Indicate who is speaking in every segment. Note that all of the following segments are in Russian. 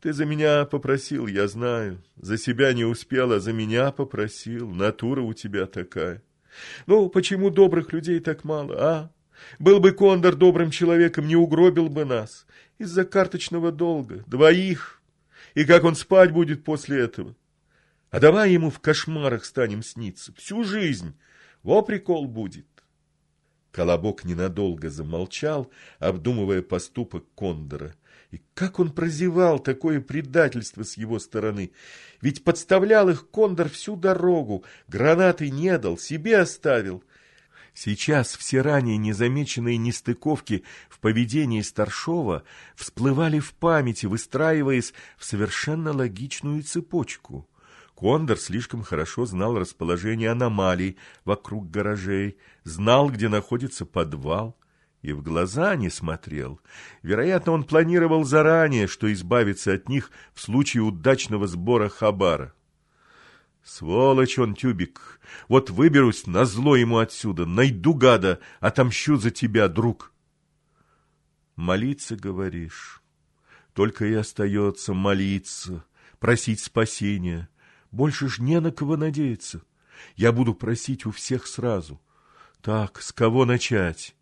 Speaker 1: Ты за меня попросил, я знаю. За себя не успел, а за меня попросил. Натура у тебя такая. Ну, почему добрых людей так мало, а? Был бы Кондор добрым человеком, не угробил бы нас. Из-за карточного долга. Двоих. И как он спать будет после этого? А давай ему в кошмарах станем сниться. Всю жизнь. Во прикол будет. Колобок ненадолго замолчал, обдумывая поступок Кондора. И как он прозевал такое предательство с его стороны? Ведь подставлял их Кондор всю дорогу, гранаты не дал, себе оставил. Сейчас все ранее незамеченные нестыковки в поведении Старшова всплывали в памяти, выстраиваясь в совершенно логичную цепочку. Кондор слишком хорошо знал расположение аномалий вокруг гаражей, знал, где находится подвал, и в глаза не смотрел. Вероятно, он планировал заранее, что избавиться от них в случае удачного сбора хабара. Сволочь он, Тюбик! Вот выберусь назло ему отсюда, найду гада, отомщу за тебя, друг. Молиться, говоришь, только и остается молиться, просить спасения. Больше ж не на кого надеяться. Я буду просить у всех сразу. Так, с кого начать?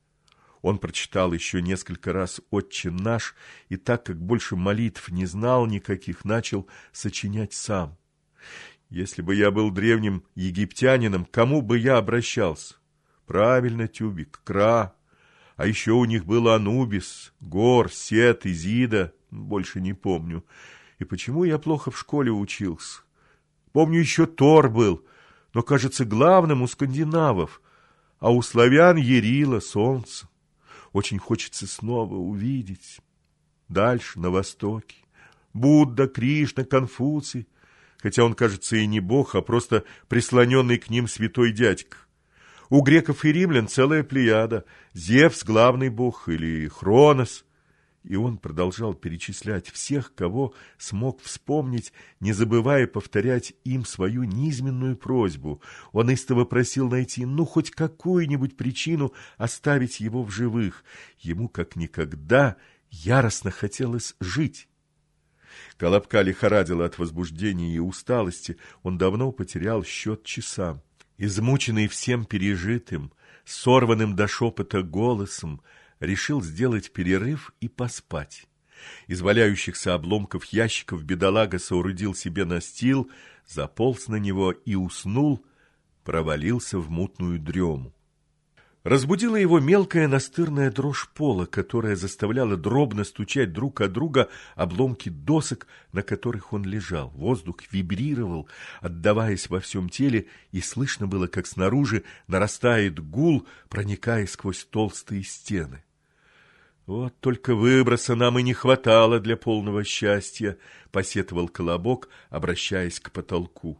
Speaker 1: Он прочитал еще несколько раз «Отче наш», и так как больше молитв не знал никаких, начал сочинять сам. Если бы я был древним египтянином, кому бы я обращался? Правильно, Тюбик, Кра. А еще у них был Анубис, Гор, Сет, Изида, больше не помню. И почему я плохо в школе учился? Помню, еще Тор был, но, кажется, главным у скандинавов, а у славян Ярила, солнце. Очень хочется снова увидеть. Дальше, на востоке. Будда, Кришна, Конфуций. Хотя он, кажется, и не бог, а просто прислоненный к ним святой дядька. У греков и римлян целая плеяда. Зевс – главный бог, или Хронос. И он продолжал перечислять всех, кого смог вспомнить, не забывая повторять им свою низменную просьбу. Он истово просил найти, ну, хоть какую-нибудь причину оставить его в живых. Ему, как никогда, яростно хотелось жить. Колобка лихорадила от возбуждения и усталости, он давно потерял счет часам. Измученный всем пережитым, сорванным до шепота голосом, решил сделать перерыв и поспать. Из валяющихся обломков ящиков бедолага соорудил себе настил, заполз на него и уснул, провалился в мутную дрему. Разбудила его мелкая настырная дрожь пола, которая заставляла дробно стучать друг от друга обломки досок, на которых он лежал. Воздух вибрировал, отдаваясь во всем теле, и слышно было, как снаружи нарастает гул, проникая сквозь толстые стены. «Вот только выброса нам и не хватало для полного счастья», — посетовал Колобок, обращаясь к потолку.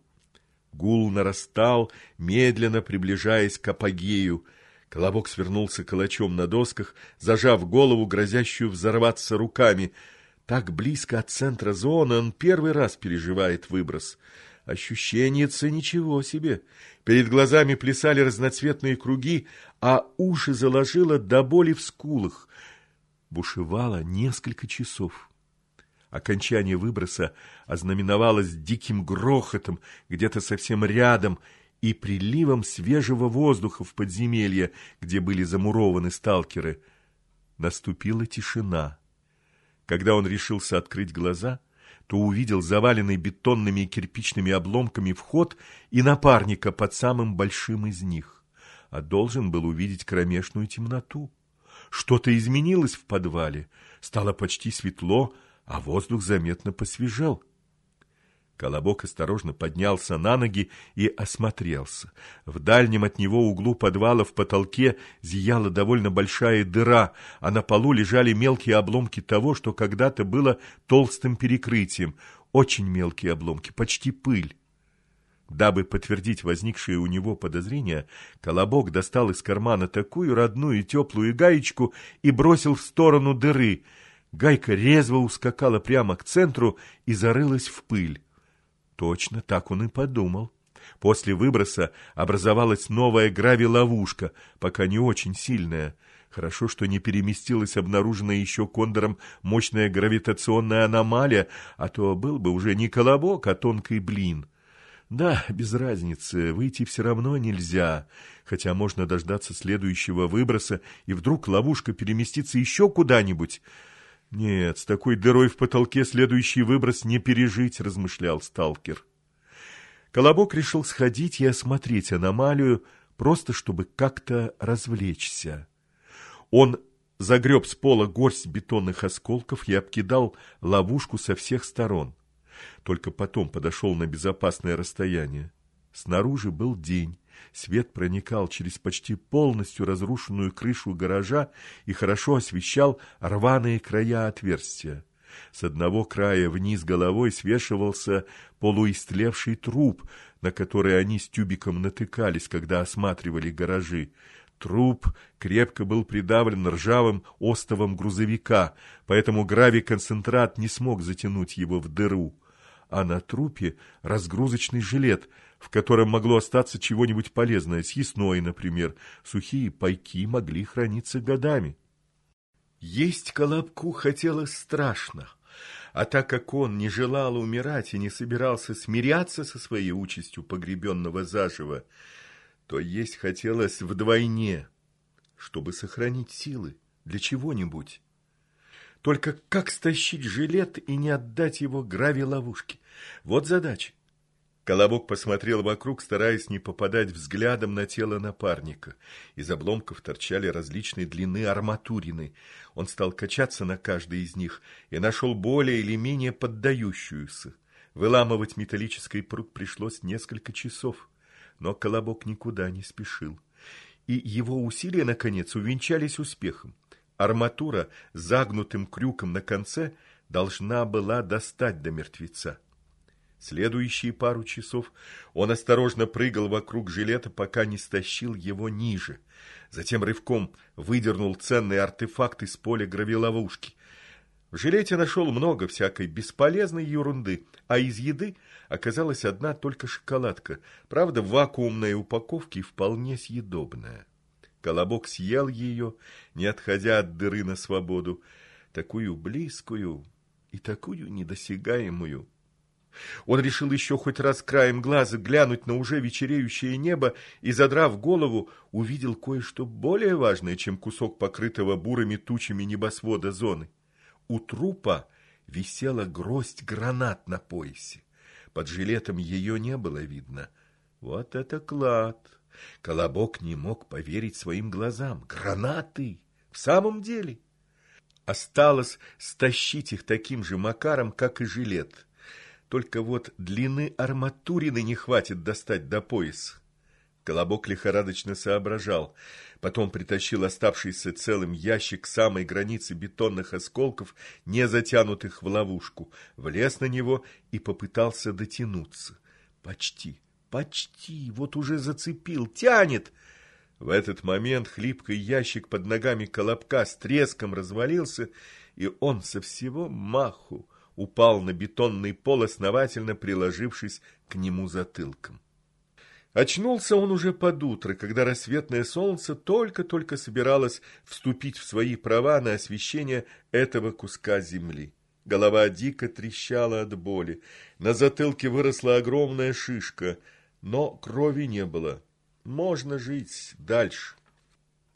Speaker 1: Гул нарастал, медленно приближаясь к апогею. Колобок свернулся калачом на досках, зажав голову, грозящую взорваться руками. Так близко от центра зоны он первый раз переживает выброс. Ощущение-то ничего себе. Перед глазами плясали разноцветные круги, а уши заложило до боли в скулах бушевала несколько часов. Окончание выброса ознаменовалось диким грохотом где-то совсем рядом и приливом свежего воздуха в подземелье, где были замурованы сталкеры. Наступила тишина. Когда он решился открыть глаза, то увидел заваленный бетонными и кирпичными обломками вход и напарника под самым большим из них, а должен был увидеть кромешную темноту. Что-то изменилось в подвале. Стало почти светло, а воздух заметно посвежел. Колобок осторожно поднялся на ноги и осмотрелся. В дальнем от него углу подвала в потолке зияла довольно большая дыра, а на полу лежали мелкие обломки того, что когда-то было толстым перекрытием. Очень мелкие обломки, почти пыль. Дабы подтвердить возникшие у него подозрения, Колобок достал из кармана такую родную и теплую гаечку и бросил в сторону дыры. Гайка резво ускакала прямо к центру и зарылась в пыль. Точно так он и подумал. После выброса образовалась новая грави-ловушка, пока не очень сильная. Хорошо, что не переместилась обнаруженная еще кондором мощная гравитационная аномалия, а то был бы уже не колобок, а тонкий блин. Да, без разницы, выйти все равно нельзя, хотя можно дождаться следующего выброса, и вдруг ловушка переместится еще куда-нибудь. Нет, с такой дырой в потолке следующий выброс не пережить, размышлял сталкер. Колобок решил сходить и осмотреть аномалию, просто чтобы как-то развлечься. Он загреб с пола горсть бетонных осколков и обкидал ловушку со всех сторон. Только потом подошел на безопасное расстояние. Снаружи был день. Свет проникал через почти полностью разрушенную крышу гаража и хорошо освещал рваные края отверстия. С одного края вниз головой свешивался полуистлевший труп, на который они с тюбиком натыкались, когда осматривали гаражи. Труп крепко был придавлен ржавым остовом грузовика, поэтому гравий-концентрат не смог затянуть его в дыру. А на трупе разгрузочный жилет, в котором могло остаться чего-нибудь полезное, съестное, например. Сухие пайки могли храниться годами. Есть Колобку хотелось страшно. А так как он не желал умирать и не собирался смиряться со своей участью погребенного заживо, то есть хотелось вдвойне, чтобы сохранить силы для чего-нибудь. Только как стащить жилет и не отдать его грави-ловушке? Вот задача. Колобок посмотрел вокруг, стараясь не попадать взглядом на тело напарника. Из обломков торчали различные длины арматурины. Он стал качаться на каждой из них и нашел более или менее поддающуюся. Выламывать металлический пруд пришлось несколько часов, но Колобок никуда не спешил. И его усилия, наконец, увенчались успехом. Арматура с загнутым крюком на конце должна была достать до мертвеца. Следующие пару часов он осторожно прыгал вокруг жилета, пока не стащил его ниже. Затем рывком выдернул ценный артефакт из поля гравиловушки. В жилете нашел много всякой бесполезной ерунды, а из еды оказалась одна только шоколадка, правда, в вакуумной упаковке вполне съедобная. Колобок съел ее, не отходя от дыры на свободу, такую близкую и такую недосягаемую. Он решил еще хоть раз краем глаза глянуть на уже вечереющее небо и, задрав голову, увидел кое-что более важное, чем кусок покрытого бурыми тучами небосвода зоны. У трупа висела гроздь гранат на поясе. Под жилетом ее не было видно. Вот это клад! Колобок не мог поверить своим глазам. Гранаты! В самом деле! Осталось стащить их таким же макаром, как и жилет. Только вот длины арматурины не хватит достать до пояса. Колобок лихорадочно соображал. Потом притащил оставшийся целым ящик самой границы бетонных осколков, не затянутых в ловушку, влез на него и попытался дотянуться. Почти, почти, вот уже зацепил, тянет. В этот момент хлипкий ящик под ногами Колобка с треском развалился, и он со всего маху упал на бетонный пол, основательно приложившись к нему затылком. Очнулся он уже под утро, когда рассветное солнце только-только собиралось вступить в свои права на освещение этого куска земли. Голова дико трещала от боли, на затылке выросла огромная шишка, но крови не было. Можно жить дальше.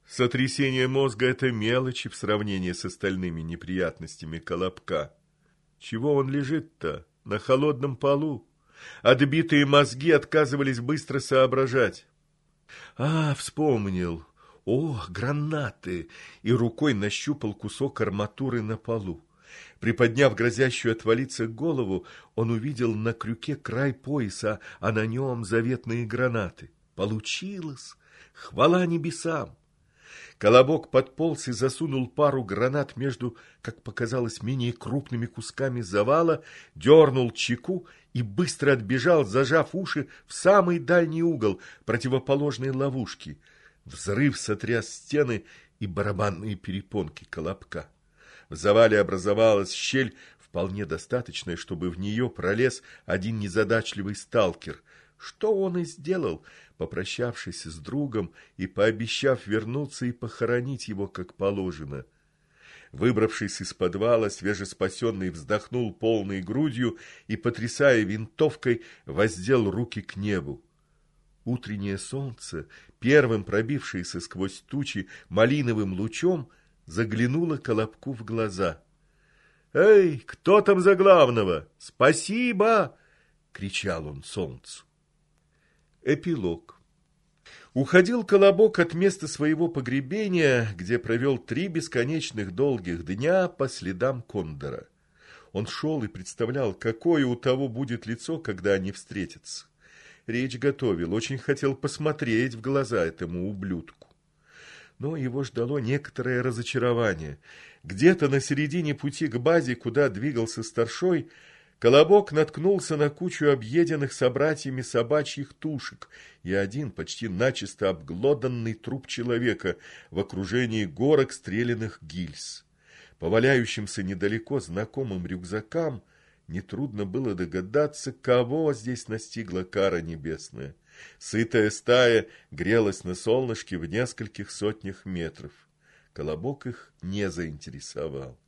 Speaker 1: Сотрясение мозга – это мелочи в сравнении с остальными неприятностями Колобка. Чего он лежит-то? На холодном полу? Отбитые мозги отказывались быстро соображать. А, вспомнил. О, гранаты! И рукой нащупал кусок арматуры на полу. Приподняв грозящую отвалиться голову, он увидел на крюке край пояса, а на нем заветные гранаты. Получилось! Хвала небесам! Колобок подполз и засунул пару гранат между, как показалось, менее крупными кусками завала, дернул чеку и быстро отбежал, зажав уши в самый дальний угол противоположной ловушки. Взрыв сотряс стены и барабанные перепонки Колобка. В завале образовалась щель, вполне достаточная, чтобы в нее пролез один незадачливый сталкер. что он и сделал, попрощавшись с другом и пообещав вернуться и похоронить его как положено. Выбравшись из подвала, свежеспасенный вздохнул полной грудью и, потрясая винтовкой, воздел руки к небу. Утреннее солнце, первым пробившееся сквозь тучи малиновым лучом, заглянуло Колобку в глаза. «Эй, кто там за главного? Спасибо!» — кричал он солнцу. Эпилог Уходил Колобок от места своего погребения, где провел три бесконечных долгих дня по следам Кондора. Он шел и представлял, какое у того будет лицо, когда они встретятся. Речь готовил, очень хотел посмотреть в глаза этому ублюдку. Но его ждало некоторое разочарование. Где-то на середине пути к базе, куда двигался старшой, Колобок наткнулся на кучу объеденных собратьями собачьих тушек и один почти начисто обглоданный труп человека в окружении горок стрелянных гильз. По валяющимся недалеко знакомым рюкзакам нетрудно было догадаться, кого здесь настигла кара небесная. Сытая стая грелась на солнышке в нескольких сотнях метров. Колобок их не заинтересовал.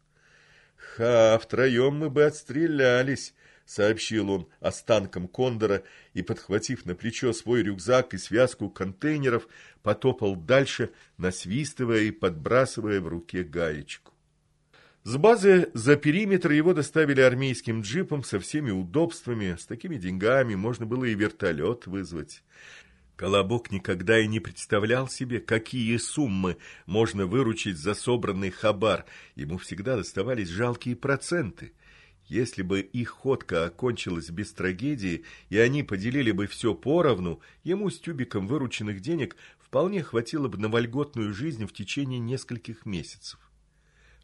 Speaker 1: «Ха, втроем мы бы отстрелялись», — сообщил он останкам кондора и, подхватив на плечо свой рюкзак и связку контейнеров, потопал дальше, насвистывая и подбрасывая в руке гаечку. С базы за периметр его доставили армейским джипом со всеми удобствами, с такими деньгами можно было и вертолет вызвать. Колобок никогда и не представлял себе, какие суммы можно выручить за собранный хабар. Ему всегда доставались жалкие проценты. Если бы их ходка окончилась без трагедии, и они поделили бы все поровну, ему с тюбиком вырученных денег вполне хватило бы на вольготную жизнь в течение нескольких месяцев.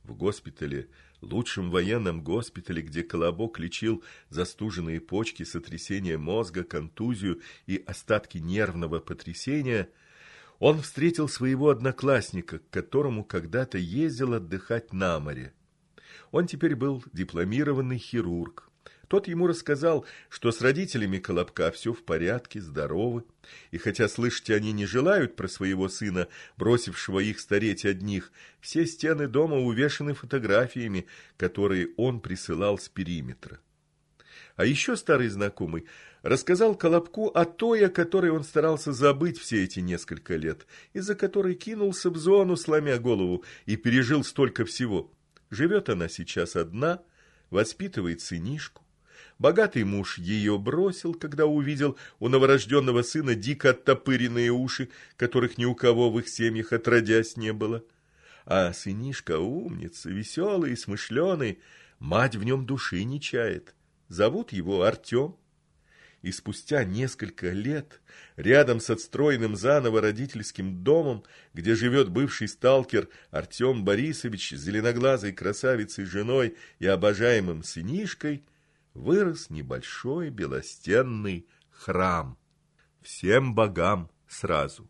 Speaker 1: В госпитале лучшем военном госпитале, где Колобок лечил застуженные почки, сотрясение мозга, контузию и остатки нервного потрясения, он встретил своего одноклассника, к которому когда-то ездил отдыхать на море. Он теперь был дипломированный хирург. Тот ему рассказал, что с родителями Колобка все в порядке, здоровы, и хотя слышать они не желают про своего сына, бросившего их стареть одних, все стены дома увешаны фотографиями, которые он присылал с периметра. А еще старый знакомый рассказал Колобку о той, о которой он старался забыть все эти несколько лет, из-за которой кинулся в зону, сломя голову, и пережил столько всего. Живет она сейчас одна, воспитывает сынишку. Богатый муж ее бросил, когда увидел у новорожденного сына дико оттопыренные уши, которых ни у кого в их семьях отродясь не было. А сынишка умница, веселый и смышленый, мать в нем души не чает. Зовут его Артем. И спустя несколько лет, рядом с отстроенным заново родительским домом, где живет бывший сталкер Артем Борисович с зеленоглазой красавицей женой и обожаемым сынишкой, вырос небольшой белостенный храм. Всем богам сразу.